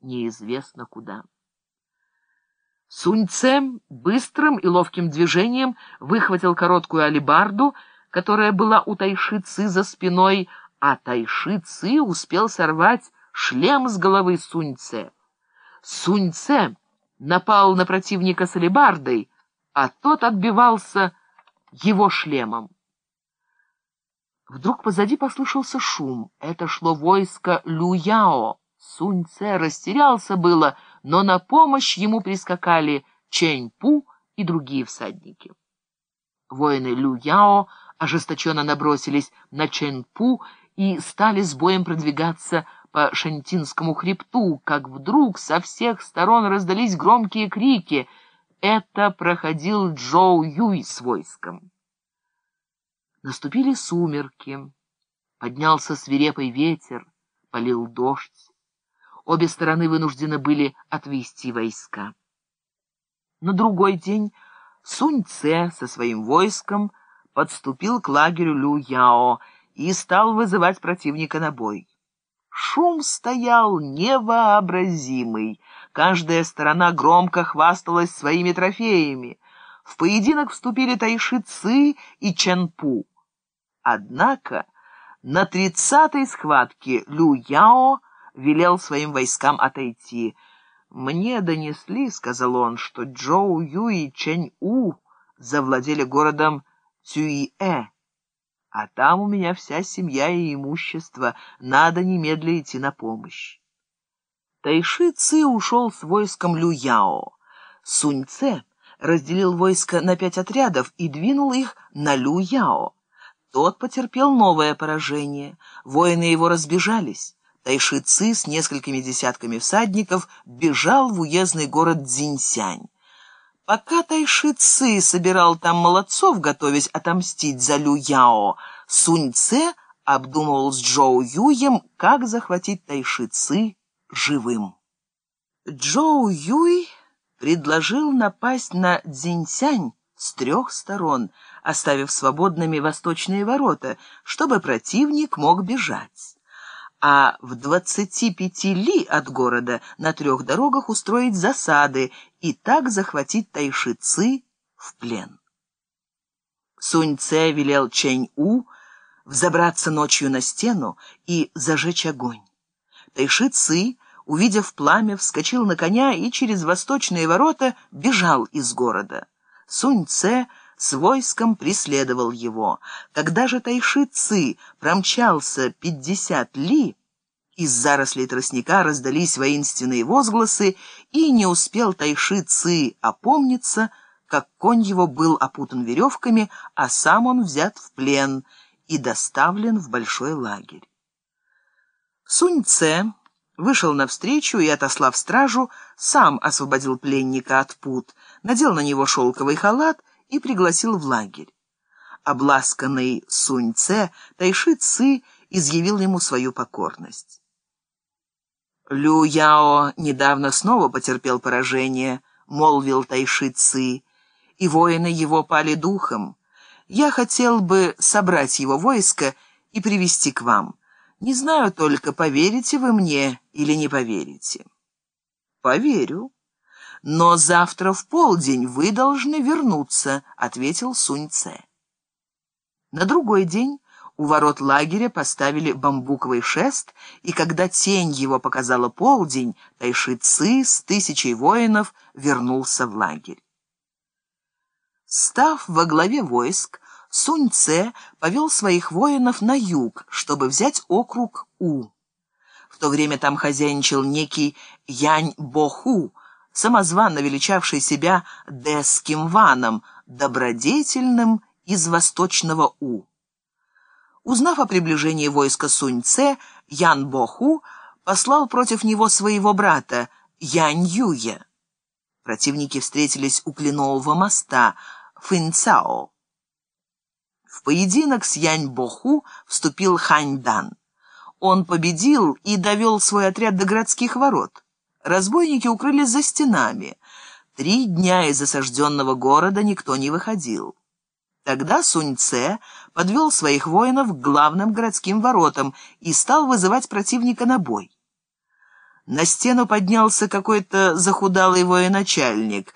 неизвестно куда. Суньце быстрым и ловким движением выхватил короткую алебарду, которая была у Тайшицы за спиной, а Тайшицы успел сорвать шлем с головы Суньце. Суньце напал на противника с алебардой, а тот отбивался его шлемом. Вдруг позади послышался шум. Это шло войско Люяо. Суньце растерялся было, но на помощь ему прискакали Чэнь-Пу и другие всадники. Воины Люяо ожесточенно набросились на Чэнь-Пу и стали с боем продвигаться по Шантинскому хребту, как вдруг со всех сторон раздались громкие крики. Это проходил Джоу Юй с войском. Наступили сумерки, поднялся свирепый ветер, полил дождь. Обе стороны вынуждены были отвести войска. На другой день Сунь-Це со своим войском подступил к лагерю Лю-Яо и стал вызывать противника на бой. Шум стоял невообразимый. Каждая сторона громко хвасталась своими трофеями. В поединок вступили Тайши Ци и Чен Пу. Однако на тридцатой схватке Лю Яо велел своим войскам отойти. «Мне донесли, — сказал он, — что Джоу Ю и Чэнь У завладели городом Цюи-Э, а там у меня вся семья и имущество, надо немедля идти на помощь». Тайши Ци ушел с войском Лю Яо. Сунь Це разделил войско на пять отрядов и двинул их на Лю Яо. Тот потерпел новое поражение. Воины его разбежались. Тайши Ци с несколькими десятками всадников бежал в уездный город Цзиньсянь. Пока Тайши Ци собирал там молодцов, готовясь отомстить за Лю Яо, Сунь Це обдумывал с Джоу Юем, как захватить Тайши Ци живым. Джоу Юй предложил напасть на Цзиньсянь с трех сторон, оставив свободными восточные ворота, чтобы противник мог бежать. А в двадцати пяти ли от города на трех дорогах устроить засады и так захватить Тайшицы в плен. Сунь-Це велел Чэнь-У взобраться ночью на стену и зажечь огонь. Тайши-Ци, увидев пламя, вскочил на коня и через восточные ворота бежал из города. Сунь-Це с войском преследовал его. Когда же Тайши-Ци промчался пятьдесят ли, из зарослей тростника раздались воинственные возгласы, и не успел Тайши-Ци опомниться, как конь его был опутан веревками, а сам он взят в плен и доставлен в большой лагерь. Сунь-Це вышел навстречу и, отослав стражу, сам освободил пленника от пут, надел на него шелковый халат и пригласил в лагерь. Обласканный Сунь-Це, Тайши Ци изъявил ему свою покорность. Лю Яо недавно снова потерпел поражение, молвил Тайши Ци, и воины его пали духом. Я хотел бы собрать его войско и привести к вам. Не знаю только, поверите вы мне или не поверите. Поверю. «Но завтра в полдень вы должны вернуться», — ответил Сунь-Це. На другой день у ворот лагеря поставили бамбуковый шест, и когда тень его показала полдень, Тайши-Ци с тысячей воинов вернулся в лагерь. Став во главе войск, Сунь-Це повел своих воинов на юг, чтобы взять округ У. В то время там хозяйничал некий Янь-Боху, самозванно величавший себя Деским Ваном, добродетельным из восточного У. Узнав о приближении войска Сунь-Це, Ян Боху послал против него своего брата Янь Юя. Противники встретились у Кленового моста Фэнцао. В поединок с Янь Боху вступил Хань Дан. Он победил и довел свой отряд до городских ворот. Разбойники укрылись за стенами. Три дня из осажденного города никто не выходил. Тогда Сунь-Це подвел своих воинов к главным городским воротам и стал вызывать противника на бой. На стену поднялся какой-то захудалый военачальник.